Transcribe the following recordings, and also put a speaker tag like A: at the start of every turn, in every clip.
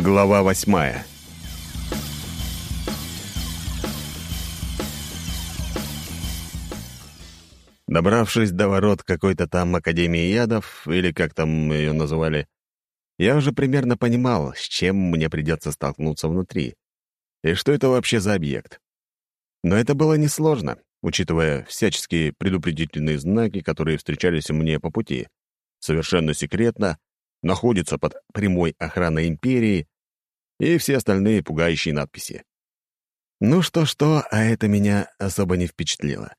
A: Глава восьмая Добравшись до ворот какой-то там Академии ядов, или как там ее называли, я уже примерно понимал, с чем мне придется столкнуться внутри, и что это вообще за объект. Но это было несложно, учитывая всяческие предупредительные знаки, которые встречались мне по пути. Совершенно секретно, находится под прямой охраной империи и все остальные пугающие надписи. Ну что-что, а это меня особо не впечатлило.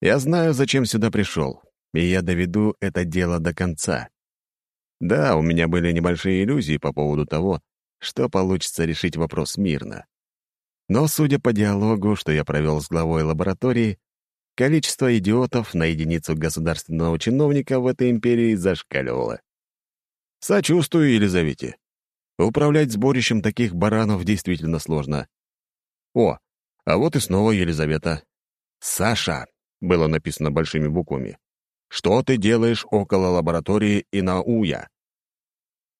A: Я знаю, зачем сюда пришел, и я доведу это дело до конца. Да, у меня были небольшие иллюзии по поводу того, что получится решить вопрос мирно. Но, судя по диалогу, что я провел с главой лаборатории, количество идиотов на единицу государственного чиновника в этой империи зашкаливало. Сочувствую Елизавете. Управлять сборищем таких баранов действительно сложно. О, а вот и снова Елизавета. «Саша», — было написано большими буквами, «что ты делаешь около лаборатории Инауя?»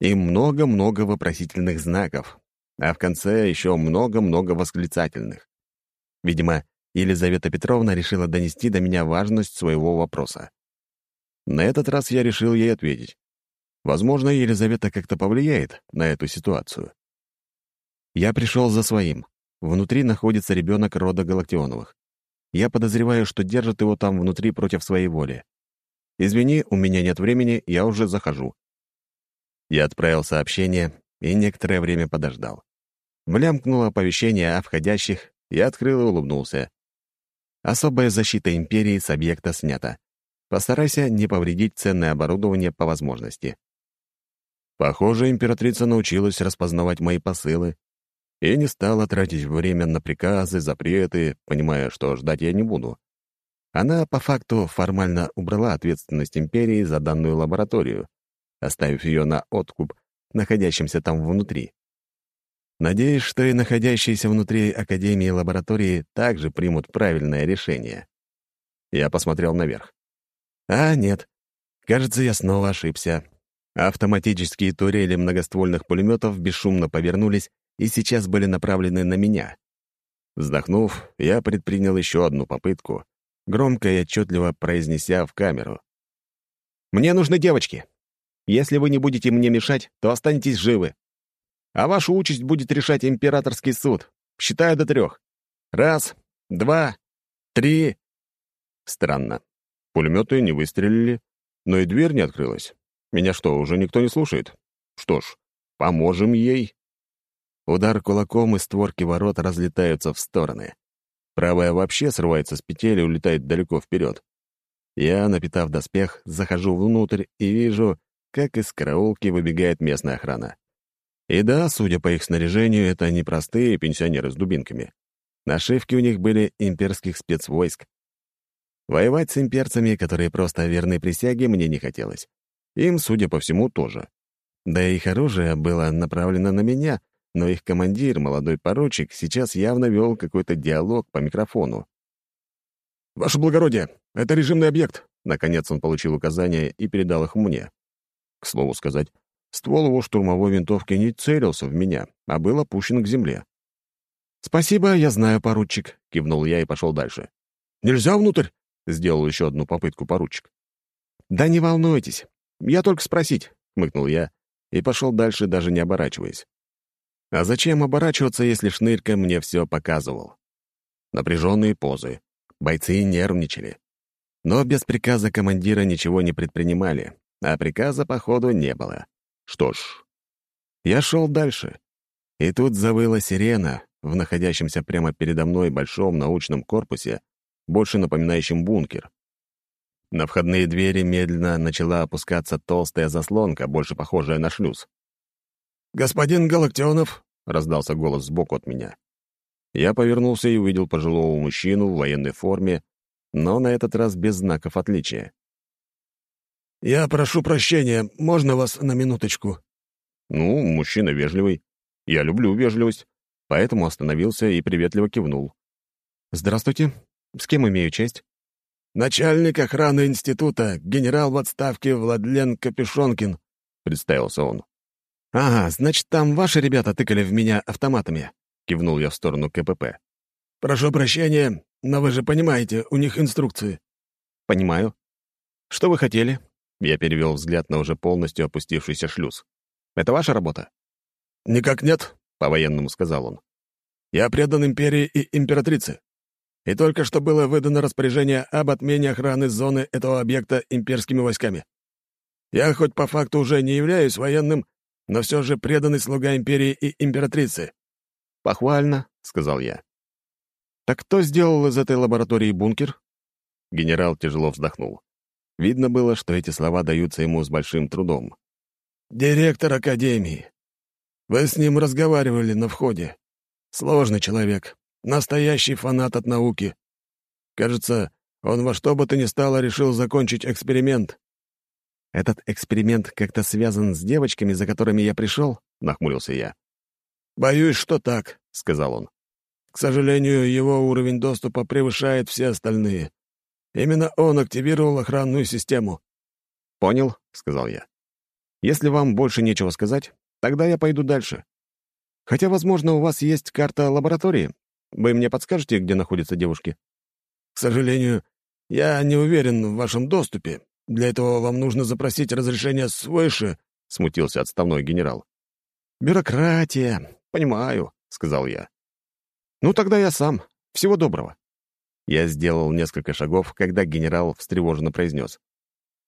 A: И много-много вопросительных знаков, а в конце еще много-много восклицательных. Видимо, Елизавета Петровна решила донести до меня важность своего вопроса. На этот раз я решил ей ответить. Возможно, Елизавета как-то повлияет на эту ситуацию. Я пришел за своим. Внутри находится ребенок рода Галактионовых. Я подозреваю, что держат его там внутри против своей воли. Извини, у меня нет времени, я уже захожу. Я отправил сообщение и некоторое время подождал. Влямкнуло оповещение о входящих, я открыл и улыбнулся. Особая защита Империи с объекта снята. Постарайся не повредить ценное оборудование по возможности. Похоже, императрица научилась распознавать мои посылы и не стала тратить время на приказы, запреты, понимая, что ждать я не буду. Она, по факту, формально убрала ответственность империи за данную лабораторию, оставив ее на откуп находящимся там внутри. Надеюсь, что и находящиеся внутри Академии лаборатории также примут правильное решение. Я посмотрел наверх. А, нет. Кажется, я снова ошибся. Автоматические турели многоствольных пулеметов бесшумно повернулись и сейчас были направлены на меня. Вздохнув, я предпринял еще одну попытку, громко и отчетливо произнеся в камеру. «Мне нужны девочки. Если вы не будете мне мешать, то останетесь живы. А вашу участь будет решать императорский суд. Считаю до трех. Раз, два, три...» Странно. Пулеметы не выстрелили, но и дверь не открылась. Меня что, уже никто не слушает? Что ж, поможем ей. Удар кулаком, и створки ворот разлетаются в стороны. Правая вообще срывается с петель и улетает далеко вперед. Я, напитав доспех, захожу внутрь и вижу, как из караулки выбегает местная охрана. И да, судя по их снаряжению, это не простые пенсионеры с дубинками. Нашивки у них были имперских спецвойск. Воевать с имперцами, которые просто верны присяге, мне не хотелось. Им, судя по всему, тоже. Да и их оружие было направлено на меня, но их командир, молодой поручик, сейчас явно вел какой-то диалог по микрофону. «Ваше благородие, это режимный объект!» Наконец он получил указания и передал их мне. К слову сказать, ствол его штурмовой винтовки не целился в меня, а был опущен к земле. «Спасибо, я знаю, поручик», — кивнул я и пошел дальше. «Нельзя внутрь?» — сделал еще одну попытку поручик. «Да не волнуйтесь, «Я только спросить», — хмыкнул я и пошел дальше, даже не оборачиваясь. А зачем оборачиваться, если Шнырька мне все показывал? Напряженные позы. Бойцы нервничали. Но без приказа командира ничего не предпринимали, а приказа, походу, не было. Что ж, я шел дальше. И тут завыла сирена в находящемся прямо передо мной большом научном корпусе, больше напоминающем бункер. На входные двери медленно начала опускаться толстая заслонка, больше похожая на шлюз. «Господин Галактионов!» — раздался голос сбоку от меня. Я повернулся и увидел пожилого мужчину в военной форме, но на этот раз без знаков отличия. «Я прошу прощения, можно вас на минуточку?» Ну, мужчина вежливый. Я люблю вежливость, поэтому остановился и приветливо кивнул. «Здравствуйте. С кем имею честь?» «Начальник охраны института, генерал в отставке Владлен Капюшонкин», — представился он. «Ага, значит, там ваши ребята тыкали в меня автоматами», — кивнул я в сторону КПП.
B: «Прошу прощения, но вы же понимаете, у них инструкции».
A: «Понимаю. Что вы хотели?» Я перевел взгляд на уже полностью опустившийся шлюз. «Это ваша работа?»
B: «Никак нет», — по-военному сказал он. «Я предан империи и императрице. И только что было выдано распоряжение об отмене охраны зоны этого объекта имперскими войсками. Я хоть по факту уже не являюсь военным, но все же преданный слуга империи и императрицы».
A: «Похвально», — сказал я. «Так кто сделал из этой лаборатории бункер?» Генерал тяжело вздохнул. Видно было, что эти слова даются ему с большим трудом.
B: «Директор Академии. Вы с ним разговаривали на входе. Сложный человек, настоящий фанат от науки. Кажется, он во что бы то ни стало решил закончить эксперимент».
A: «Этот эксперимент как-то связан с девочками, за которыми я пришел?» — нахмурился я.
B: «Боюсь, что так», — сказал он. «К сожалению, его уровень доступа превышает все остальные. Именно он активировал охранную систему».
A: «Понял», — сказал я. «Если вам больше нечего сказать, тогда я пойду дальше. Хотя, возможно, у вас есть карта лаборатории. Вы мне подскажете, где находятся девушки?»
B: «К сожалению, я не уверен в вашем доступе. Для этого вам нужно запросить разрешение свыше», — смутился отставной генерал.
A: «Бюрократия. Понимаю», — сказал я. «Ну, тогда я сам. Всего доброго». Я сделал несколько шагов, когда генерал встревоженно произнес.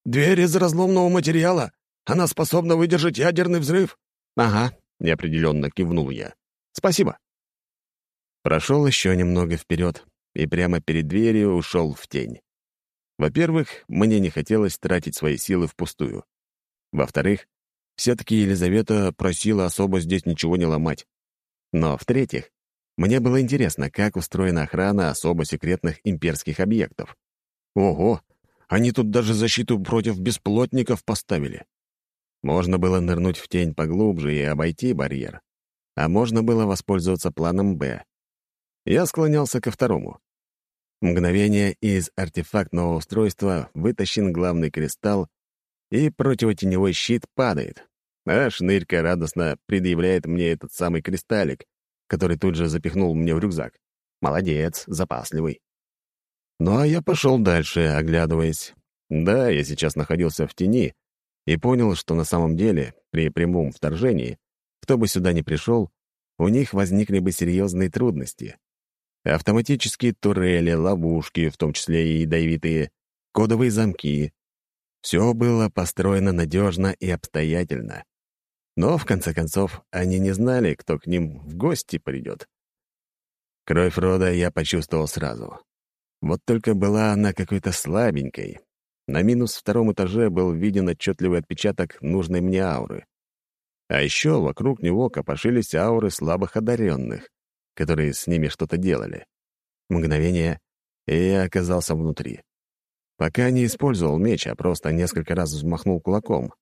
B: «Дверь из разломного материала. Она способна выдержать ядерный взрыв».
A: «Ага», — неопределенно кивнул я. «Спасибо». Прошел еще немного вперед и прямо перед дверью ушел в тень. Во-первых, мне не хотелось тратить свои силы впустую. Во-вторых, все-таки Елизавета просила особо здесь ничего не ломать. Но, в-третьих, мне было интересно, как устроена охрана особо секретных имперских объектов. Ого, они тут даже защиту против бесплотников поставили. Можно было нырнуть в тень поглубже и обойти барьер. А можно было воспользоваться планом «Б». Я склонялся ко второму. Мгновение из артефактного устройства вытащен главный кристалл, и противотеневой щит падает. А шнырька радостно предъявляет мне этот самый кристаллик, который тут же запихнул мне в рюкзак. Молодец, запасливый. Ну а я пошел дальше, оглядываясь. Да, я сейчас находился в тени и понял, что на самом деле, при прямом вторжении, кто бы сюда ни пришел, у них возникли бы серьезные трудности. Автоматические турели, ловушки, в том числе и ядовитые, кодовые замки. Все было построено надежно и обстоятельно. Но, в конце концов, они не знали, кто к ним в гости придет. Кровь рода я почувствовал сразу. Вот только была она какой-то слабенькой. На минус втором этаже был виден отчетливый отпечаток нужной мне ауры. А еще вокруг него копошились ауры слабых одаренных, которые с ними что-то делали. Мгновение, и я оказался внутри. Пока не использовал меч, а просто несколько раз взмахнул кулаком.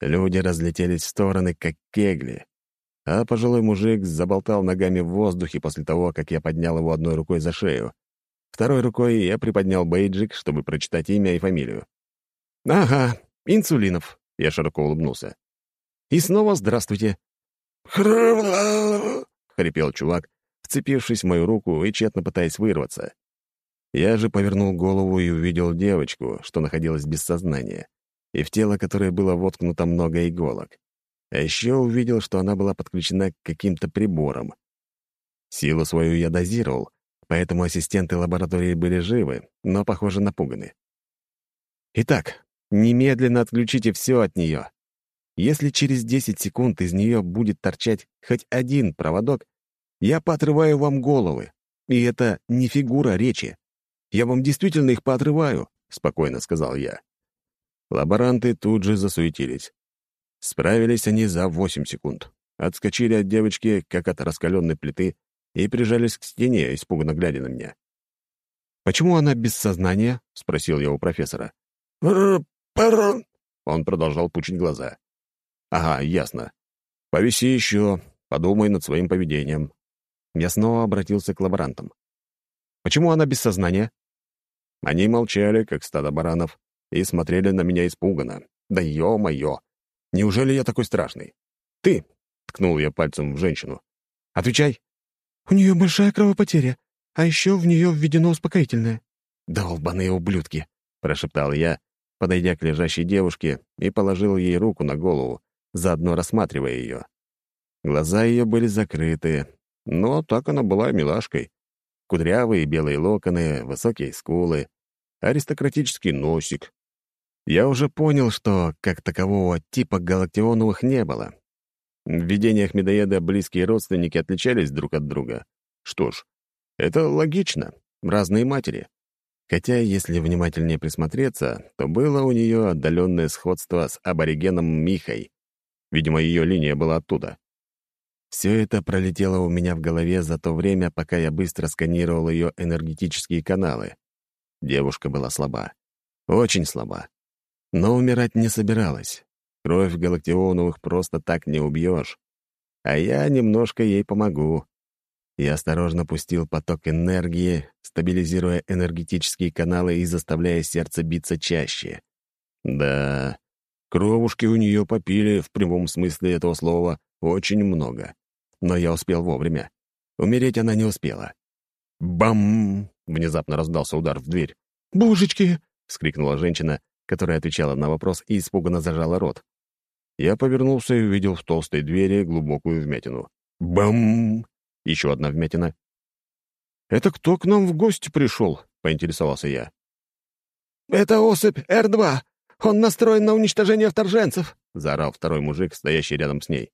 A: Люди разлетелись в стороны, как кегли. А пожилой мужик заболтал ногами в воздухе после того, как я поднял его одной рукой за шею. Второй рукой я приподнял бейджик, чтобы прочитать имя и фамилию. «Ага, Инсулинов», — я широко улыбнулся. «И снова здравствуйте». хрипел чувак, вцепившись в мою руку и тщетно пытаясь вырваться. Я же повернул голову и увидел девочку, что находилась без сознания и в тело которое было воткнуто много иголок. А еще увидел, что она была подключена к каким-то приборам. Силу свою я дозировал, поэтому ассистенты лаборатории были живы, но, похоже, напуганы. Итак, немедленно отключите все от нее. Если через 10 секунд из нее будет торчать хоть один проводок, я поотрываю вам головы. И это не фигура речи. Я вам действительно их поотрываю, — спокойно сказал я. Лаборанты тут же засуетились. Справились они за восемь секунд. Отскочили от девочки, как от раскаленной плиты, и прижались к стене, испуганно глядя на меня. «Почему она без сознания?» — спросил я у профессора.
B: Он
A: продолжал пучить глаза. «Ага, ясно. Повиси еще, подумай над своим поведением». Я снова обратился к лаборантам. «Почему она без сознания?» Они молчали, как стадо баранов, и смотрели на меня испуганно. Да ё-моё! Неужели я такой страшный? «Ты!» — ткнул я пальцем в женщину. «Отвечай!»
B: «У нее большая кровопотеря, а еще в нее введено успокоительное».
A: «Долбаные ублюдки!» — прошептал я, подойдя к лежащей девушке и положил ей руку на голову, заодно рассматривая ее. Глаза ее были закрыты, но так она была милашкой. Кудрявые белые локоны, высокие скулы, аристократический носик. Я уже понял, что как такового типа галактионовых не было. В видениях медоеда близкие родственники отличались друг от друга. Что ж, это логично, разные матери. Хотя, если внимательнее присмотреться, то было у нее отдаленное сходство с аборигеном Михой. Видимо, ее линия была оттуда. Все это пролетело у меня в голове за то время, пока я быстро сканировал ее энергетические каналы. Девушка была слаба. Очень слаба. Но умирать не собиралась. Кровь Галактионовых просто так не убьешь. А я немножко ей помогу. Я осторожно пустил поток энергии, стабилизируя энергетические каналы и заставляя сердце биться чаще. Да, кровушки у нее попили, в прямом смысле этого слова, очень много. Но я успел вовремя. Умереть она не успела. «Бам!» — внезапно раздался удар в дверь.
B: «Божечки!»
A: — вскрикнула женщина, которая отвечала на вопрос и испуганно зажала рот. Я повернулся и увидел в толстой двери глубокую вмятину. «Бам!» Еще одна вмятина.
B: «Это кто к нам в гости пришел?» — поинтересовался я.
C: «Это особь Р-2. Он настроен на уничтожение вторженцев», —
A: заорал второй мужик, стоящий рядом с ней.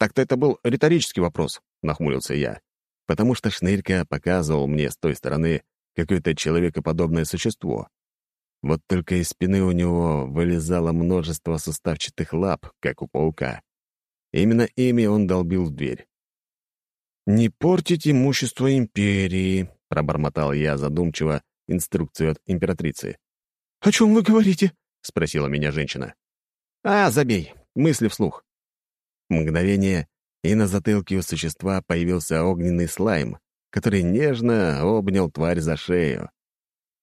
A: «Так-то это был риторический вопрос», — нахмурился я, потому что Шнырька показывал мне с той стороны какое-то человекоподобное существо. Вот только из спины у него вылезало множество суставчатых лап, как у паука. Именно ими он долбил в дверь.
B: «Не портить имущество империи», — пробормотал я задумчиво инструкцию от императрицы.
C: «О чем вы говорите?»
A: — спросила меня женщина. «А, забей, мысли вслух». Мгновение, и на затылке у существа появился огненный слайм, который нежно обнял тварь за шею.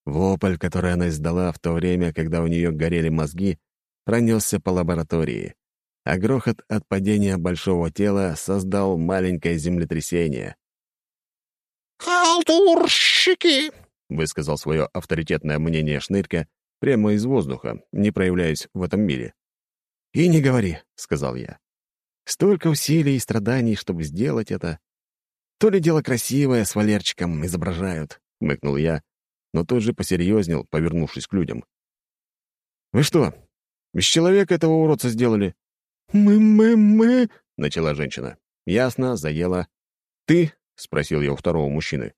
A: Вопль, который она издала в то время, когда у нее горели мозги, пронесся по лаборатории а грохот от падения большого тела создал маленькое землетрясение.
C: «Халтурщики!»
A: — высказал свое авторитетное мнение Шнырька прямо из воздуха, не проявляясь в этом мире. «И не говори», — сказал я. «Столько усилий и страданий, чтобы сделать это. То ли дело красивое с Валерчиком изображают», — мыкнул я, но тут же посерьезнел, повернувшись к людям. «Вы что, из человека этого уродца сделали?»
C: «Мы, мы, мы...»
A: — начала женщина. «Ясно, заела». «Ты?» — спросил я у второго мужчины.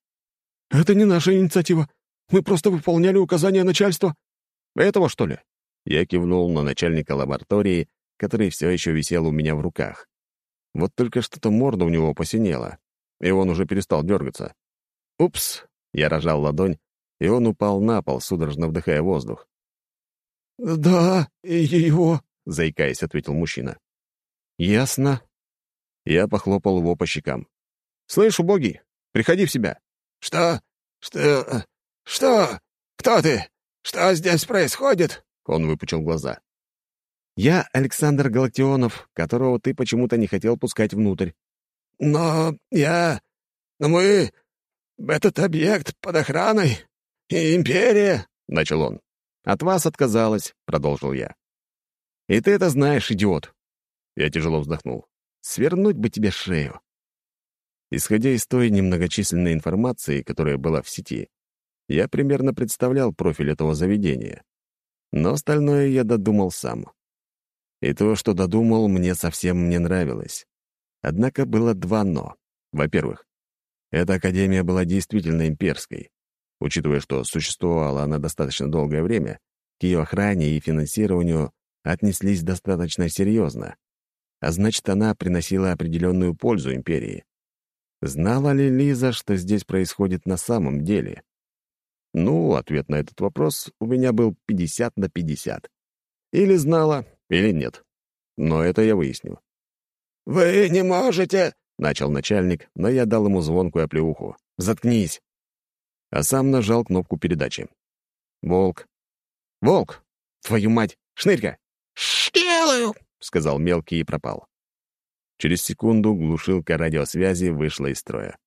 C: «Это не наша инициатива. Мы просто выполняли указания начальства».
A: «Этого, что ли?» Я кивнул на начальника лаборатории, который все еще висел у меня в руках. Вот только что-то морда у него посинела, и он уже перестал дергаться. «Упс!» — я рожал ладонь, и он упал на пол, судорожно вдыхая воздух.
C: «Да, его...»
A: — заикаясь, ответил мужчина. «Ясно». Я похлопал его по щекам. «Слышь, убогий, приходи в себя».
C: «Что? Что? Что? Кто ты? Что здесь происходит?»
A: Он выпучил глаза.
B: «Я Александр Галактионов, которого ты почему-то не хотел пускать внутрь».
C: «Но я... Но мы... Этот объект под охраной. И империя...»
A: — начал он.
B: «От вас отказалась», — продолжил я. И ты это знаешь, идиот!» Я тяжело вздохнул. «Свернуть бы тебе шею!» Исходя из той немногочисленной информации, которая была в сети, я примерно представлял профиль этого заведения. Но остальное я додумал сам. И то, что додумал, мне совсем не нравилось. Однако было два «но». Во-первых, эта академия была действительно имперской. Учитывая, что существовала она достаточно долгое время, к ее охране и финансированию отнеслись достаточно серьезно, а значит, она приносила определенную пользу империи. Знала ли Лиза, что здесь происходит на самом деле? Ну, ответ на этот вопрос у меня был 50 на 50. Или знала, или нет. Но это я выясню.
C: «Вы не можете...»
A: — начал начальник, но я дал ему звонкую оплеуху. «Заткнись!» А сам нажал кнопку передачи. «Волк! Волк! Твою мать! Шнырька!
C: «Сделаю», —
A: сказал мелкий и пропал. Через секунду глушилка радиосвязи вышла из строя.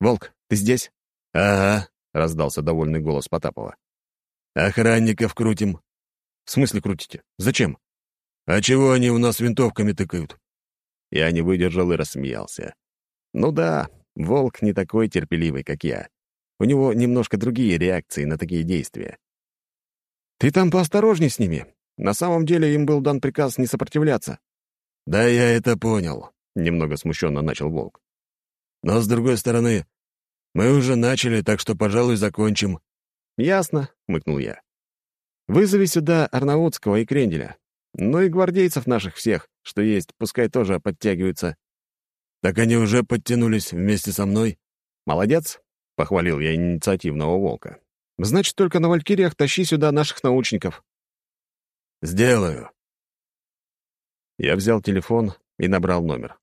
B: «Волк, ты здесь?»
A: «Ага», — раздался довольный голос Потапова. «Охранников крутим».
B: «В смысле крутите? Зачем?»
A: «А чего они у нас винтовками тыкают?» Я не выдержал и рассмеялся. «Ну да, волк не такой терпеливый, как я. У него немножко другие реакции на такие действия».
B: «Ты там поосторожней с ними. На самом деле им был дан приказ не сопротивляться».
A: «Да я это понял», — немного смущенно начал волк. «Но, с другой стороны, мы уже начали, так что, пожалуй, закончим».
B: «Ясно», — хмыкнул я. «Вызови сюда Арнаутского и Кренделя. Ну и гвардейцев наших всех, что есть, пускай тоже подтягиваются».
A: «Так они уже подтянулись вместе со мной?»
B: «Молодец», — похвалил я инициативного волка. «Значит, только на Валькириях тащи сюда наших научников».
A: «Сделаю».
B: Я взял телефон и набрал номер.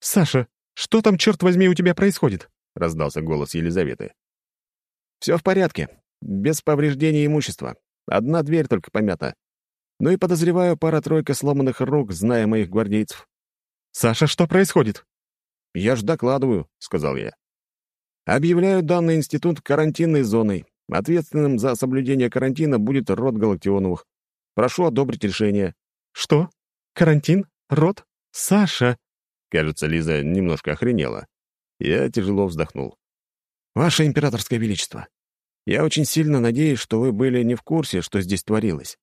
C: «Саша, что там, черт возьми, у тебя происходит?»
A: — раздался голос Елизаветы.
B: «Все в порядке. Без повреждения имущества. Одна дверь только помята. Ну и подозреваю пара-тройка сломанных рук, зная моих гвардейцев».
C: «Саша, что происходит?»
B: «Я ж докладываю», — сказал я. «Объявляю данный институт карантинной зоной. Ответственным за соблюдение карантина будет род Галактионовых. Прошу одобрить решение».
C: «Что? Карантин? Род? Саша?»
A: Кажется, Лиза немножко охренела. Я тяжело вздохнул.
B: «Ваше императорское величество, я очень сильно надеюсь, что вы были не в курсе, что здесь творилось.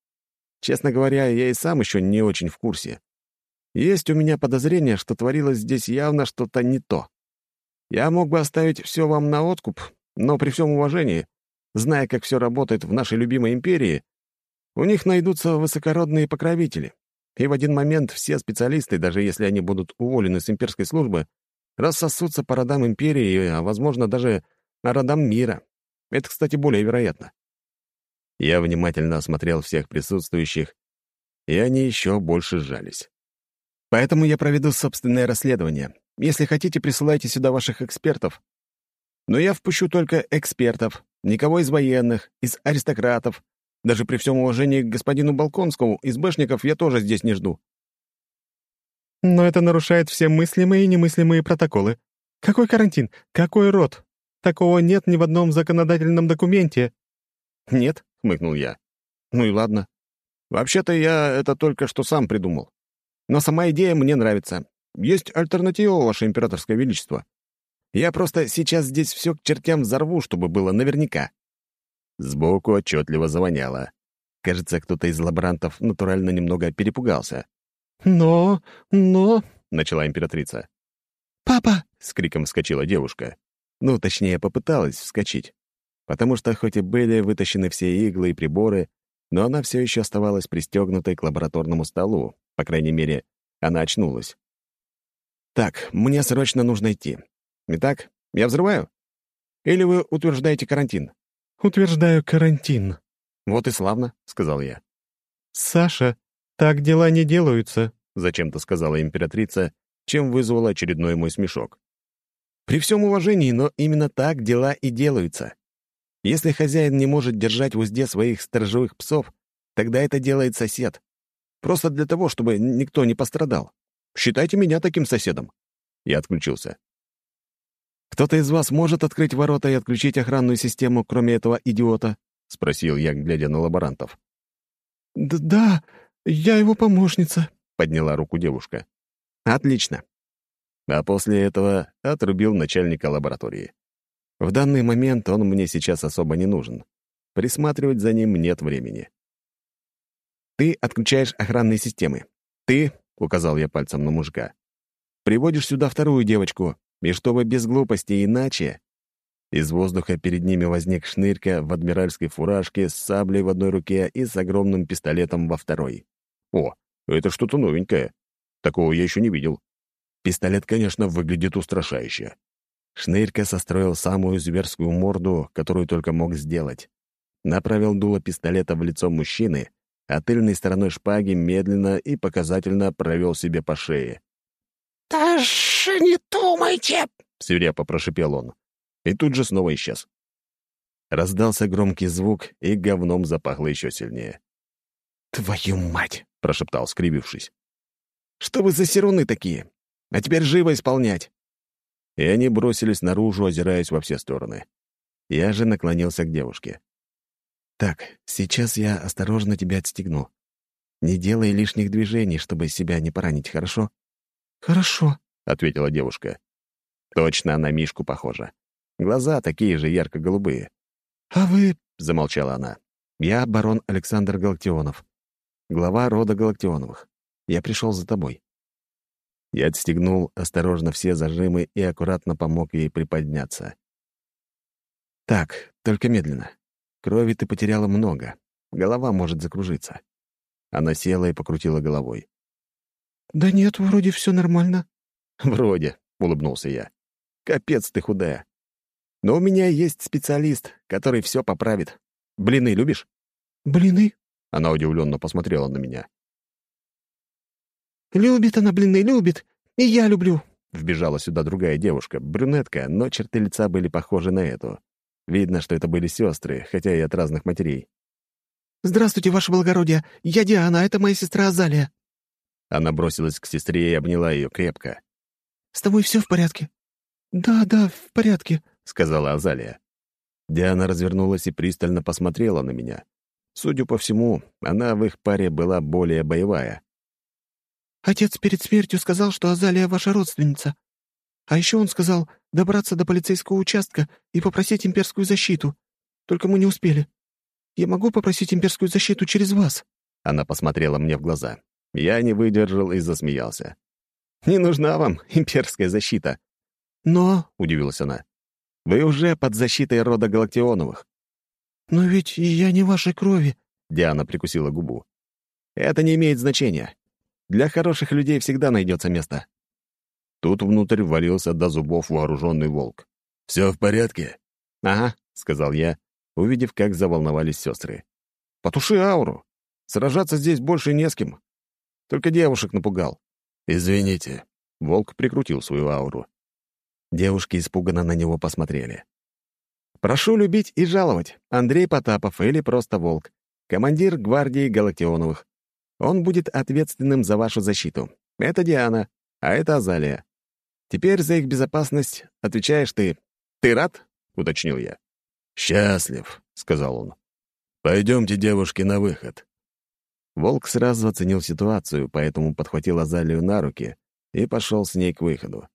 B: Честно говоря, я и сам еще не очень в курсе. Есть у меня подозрение, что творилось здесь явно что-то не то. Я мог бы оставить все вам на откуп, но при всем уважении, зная, как все работает в нашей любимой империи, у них найдутся высокородные покровители. И в один момент все специалисты, даже если они будут уволены с имперской службы, рассосутся по родам империи, а, возможно, даже родам мира. Это, кстати, более вероятно. Я внимательно осмотрел всех присутствующих, и они еще больше сжались. Поэтому я проведу собственное расследование. Если хотите, присылайте сюда ваших экспертов. Но я впущу только экспертов, никого из военных, из аристократов, даже при всем уважении к господину Балконскому, избэшников я тоже здесь не жду.
C: Но это нарушает все мыслимые и немыслимые протоколы. Какой карантин? Какой род? Такого нет ни в одном законодательном документе.
B: Нет, хмыкнул я. Ну и ладно. Вообще-то я это только что сам придумал. Но сама идея мне нравится. Есть альтернатива, Ваше Императорское Величество. Я просто сейчас здесь все к чертям взорву, чтобы было наверняка.
A: Сбоку отчетливо завоняло. Кажется, кто-то из лаборантов натурально немного перепугался.
C: «Но... но...»
A: — начала императрица.
C: «Папа!»
A: — с криком вскочила девушка. Ну, точнее, попыталась вскочить. Потому что хоть и были вытащены все иглы и приборы, но она все еще оставалась пристегнутой к лабораторному столу. По крайней мере, она очнулась.
B: «Так, мне срочно нужно идти. Итак, я взрываю? Или вы утверждаете карантин?»
C: «Утверждаю карантин».
B: «Вот и славно», — сказал я.
C: «Саша, так дела не делаются», —
A: зачем-то сказала императрица, чем вызвала очередной мой смешок.
B: «При всем уважении, но именно так дела и делаются. Если хозяин не может держать в узде своих сторожевых псов, тогда это делает сосед. Просто для того, чтобы никто не пострадал. Считайте меня таким соседом».
A: Я отключился.
B: «Кто-то из вас может открыть ворота и отключить охранную систему, кроме этого идиота?» — спросил я, глядя на лаборантов.
C: «Да, я его помощница», —
A: подняла руку девушка.
B: «Отлично».
A: А после этого отрубил начальника лаборатории. В данный момент он мне сейчас особо не нужен. Присматривать за ним нет времени.
B: «Ты отключаешь охранные системы. Ты, — указал я пальцем на мужика, — приводишь сюда вторую девочку, и чтобы без глупостей иначе...
A: Из воздуха перед ними возник шнырька в адмиральской фуражке с саблей в одной руке и с огромным пистолетом во второй. О, это что-то новенькое. Такого я еще не видел. Пистолет, конечно, выглядит устрашающе. Шнырька состроил самую зверскую морду, которую только мог сделать. Направил дуло пистолета в лицо мужчины, а тыльной стороной шпаги медленно и показательно провел себе по шее.
D: «Даже не думайте!»
A: — свирепо прошипел он. И тут же снова исчез. Раздался громкий звук, и говном запахло еще сильнее.
B: «Твою мать!» — прошептал, скривившись.
A: Что вы за серуны такие? А теперь живо исполнять!» И они бросились наружу, озираясь во все стороны. Я же наклонился к девушке. «Так, сейчас я осторожно тебя отстегну. Не делай лишних движений, чтобы себя не поранить, хорошо?»
C: «Хорошо», —
A: ответила девушка. Точно на Мишку похожа. Глаза такие же ярко-голубые.
C: «А вы...»
A: — замолчала она. «Я барон Александр Галактионов, глава рода Галактионовых. Я пришел за тобой». Я отстегнул осторожно все зажимы и аккуратно помог ей приподняться. «Так, только медленно. Крови ты потеряла много. Голова может закружиться». Она села и покрутила головой.
C: «Да нет, вроде все нормально».
A: «Вроде», — улыбнулся я. «Капец ты худая. Но у меня есть специалист, который все поправит. Блины любишь?»
C: «Блины?»
A: — она удивленно посмотрела на меня.
C: «Любит она блины, любит. И я люблю».
A: Вбежала сюда другая девушка, брюнетка, но черты лица были похожи на эту. Видно, что это были сестры, хотя и от разных матерей.
C: «Здравствуйте, ваше благородие. Я Диана, а это моя сестра Азалия».
A: Она бросилась к сестре и обняла ее крепко.
C: «С тобой все в порядке?» «Да, да, в порядке», —
A: сказала Азалия. Диана развернулась и пристально посмотрела на меня. Судя по всему, она в их паре была более боевая.
C: «Отец перед смертью сказал, что Азалия ваша родственница. А еще он сказал добраться до полицейского участка и попросить имперскую защиту. Только мы не успели. Я могу попросить имперскую защиту через вас?»
A: Она посмотрела мне в глаза. Я не выдержал и засмеялся. «Не нужна вам имперская защита».
C: «Но...»
A: — удивилась она. «Вы уже под защитой рода Галактионовых».
C: «Но ведь я не вашей крови», —
A: Диана прикусила губу. «Это не имеет значения. Для хороших людей всегда найдется место». Тут внутрь ввалился до зубов вооруженный волк. «Все в порядке?» «Ага», — сказал я, увидев, как заволновались сестры. «Потуши ауру. Сражаться здесь больше не с кем. Только девушек напугал». «Извините». Волк прикрутил свою ауру. Девушки испуганно на него посмотрели. «Прошу любить и жаловать. Андрей Потапов или просто Волк. Командир гвардии Галактионовых. Он будет ответственным за вашу защиту. Это Диана, а это Азалия. Теперь за их безопасность отвечаешь ты. Ты рад?» — уточнил я. «Счастлив», — сказал он. «Пойдемте, девушки, на выход». Волк сразу оценил ситуацию, поэтому подхватил Азалию на руки и пошел с ней к выходу.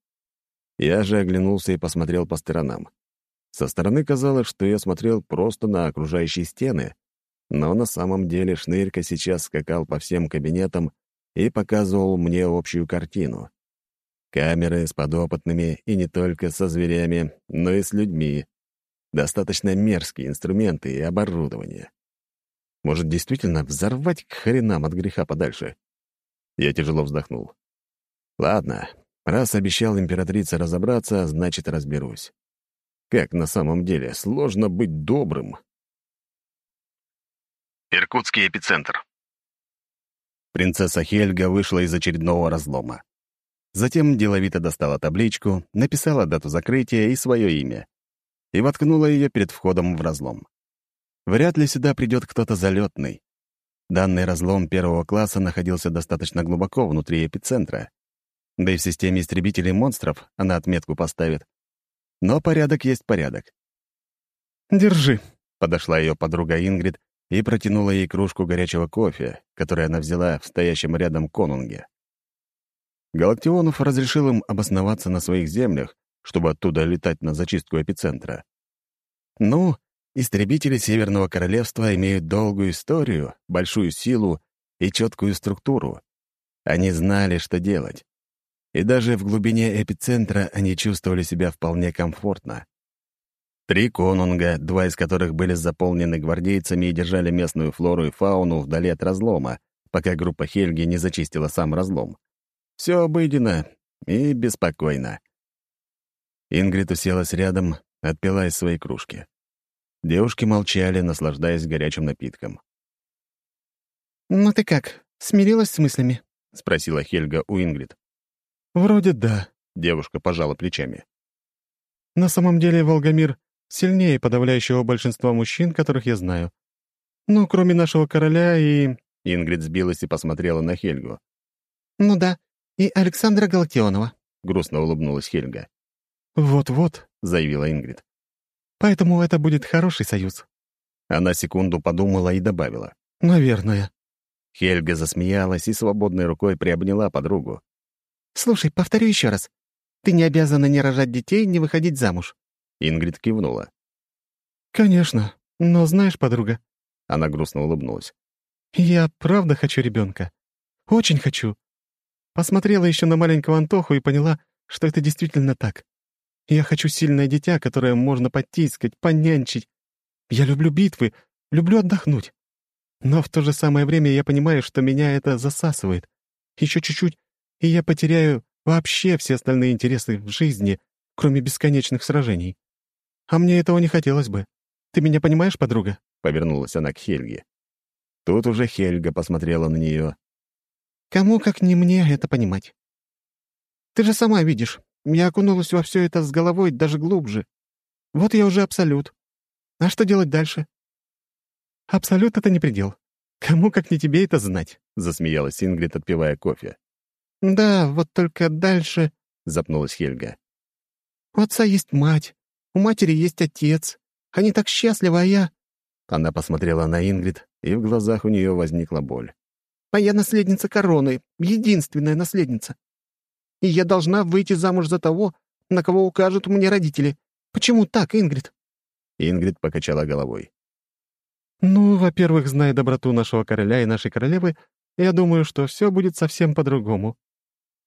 A: Я же оглянулся и посмотрел по сторонам. Со стороны казалось, что я смотрел просто на окружающие стены, но на самом деле Шнырька сейчас скакал по всем кабинетам и показывал мне общую картину. Камеры с подопытными и не только со зверями, но и с людьми. Достаточно мерзкие инструменты и оборудование. Может, действительно взорвать к хренам от греха подальше? Я тяжело вздохнул. Ладно, раз обещал императрице разобраться, значит, разберусь. Как на самом деле сложно быть добрым.
E: Иркутский эпицентр.
A: Принцесса Хельга вышла из очередного разлома. Затем деловито достала табличку, написала дату закрытия и свое имя. И воткнула ее перед входом в разлом. Вряд ли сюда придет кто-то залетный. Данный разлом первого класса находился достаточно глубоко внутри эпицентра. Да и в системе истребителей монстров она отметку поставит. Но порядок есть порядок.
C: «Держи», —
A: подошла ее подруга Ингрид и протянула ей кружку горячего кофе, который она взяла в стоящем рядом конунге. Галактионов разрешил им обосноваться на своих землях, чтобы оттуда летать на зачистку эпицентра. Ну, истребители Северного Королевства имеют долгую историю, большую силу и четкую структуру. Они знали, что делать. И даже в глубине эпицентра они чувствовали себя вполне комфортно. Три конунга, два из которых были заполнены гвардейцами и держали местную флору и фауну вдали от разлома, пока группа Хельги не зачистила сам разлом. Все обыденно и беспокойно. Ингрид уселась рядом, отпила из своей кружки. Девушки молчали, наслаждаясь горячим напитком.
C: «Ну ты как, смирилась с мыслями?»
A: — спросила Хельга у Ингрид.
C: «Вроде да», —
A: девушка пожала плечами.
C: «На самом деле Волгомир сильнее подавляющего большинства мужчин, которых я знаю. Ну, кроме нашего короля и...»
A: Ингрид сбилась и посмотрела на Хельгу.
C: «Ну да, и Александра Галактионова», —
A: грустно улыбнулась Хельга.
C: «Вот-вот», — заявила Ингрид. «Поэтому это будет хороший союз».
A: Она секунду подумала и добавила.
C: «Наверное».
A: Хельга засмеялась и свободной рукой приобняла подругу.
C: «Слушай, повторю еще раз. Ты не обязана не рожать детей, не выходить замуж».
A: Ингрид кивнула.
C: «Конечно. Но знаешь, подруга...»
A: Она грустно улыбнулась.
C: «Я правда хочу ребенка. Очень хочу. Посмотрела еще на маленького Антоху и поняла, что это действительно так. Я хочу сильное дитя, которое можно потискать, понянчить. Я люблю битвы, люблю отдохнуть. Но в то же самое время я понимаю, что меня это засасывает. Еще чуть-чуть, и я потеряю вообще все остальные интересы в жизни, кроме бесконечных сражений. А мне этого не хотелось бы. Ты меня понимаешь, подруга?»
A: — повернулась она к Хельге. Тут уже Хельга посмотрела на нее.
C: «Кому, как не мне, это понимать? Ты же сама видишь, я окунулась во все это с головой даже глубже. Вот я уже абсолют. А что делать дальше?» «Абсолют — это не предел. Кому, как не тебе, это знать?» — засмеялась Ингрид, отпивая кофе. «Да, вот только дальше...»
A: — запнулась Хельга.
C: «У отца есть мать, у матери есть отец. Они так счастливы, а я...»
A: Она посмотрела на Ингрид, и в глазах у нее возникла боль.
C: «А я наследница короны, единственная наследница. И я должна выйти замуж за того, на кого укажут мне родители. Почему так, Ингрид?»
A: Ингрид покачала головой.
C: «Ну, во-первых, зная доброту нашего короля и нашей королевы, я думаю, что все будет совсем по-другому.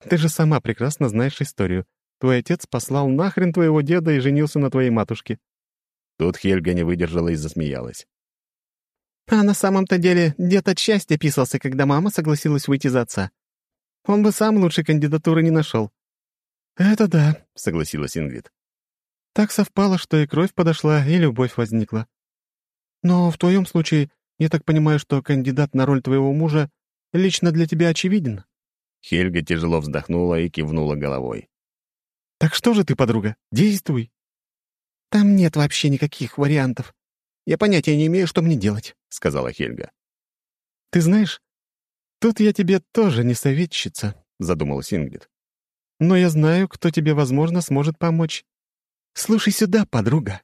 C: Ты же сама прекрасно знаешь историю. Твой отец послал нахрен твоего деда и женился на твоей матушке».
A: Тут Хельга не выдержала и засмеялась.
C: «А на самом-то деле дед от счастья писался, когда мама согласилась выйти за отца. Он бы сам лучшей кандидатуры не нашел». «Это да», — согласилась Ингрид. «Так совпало, что и кровь подошла, и любовь возникла. Но в твоем случае, я так понимаю, что кандидат на роль твоего мужа лично для тебя очевиден».
A: Хельга тяжело вздохнула и кивнула головой.
C: «Так что же ты, подруга, действуй!» «Там нет вообще никаких вариантов. Я понятия не имею, что мне делать», — сказала Хельга. «Ты знаешь, тут я тебе тоже не советчица», — задумалась Ингрид. «Но я знаю, кто тебе, возможно, сможет помочь. Слушай сюда, подруга».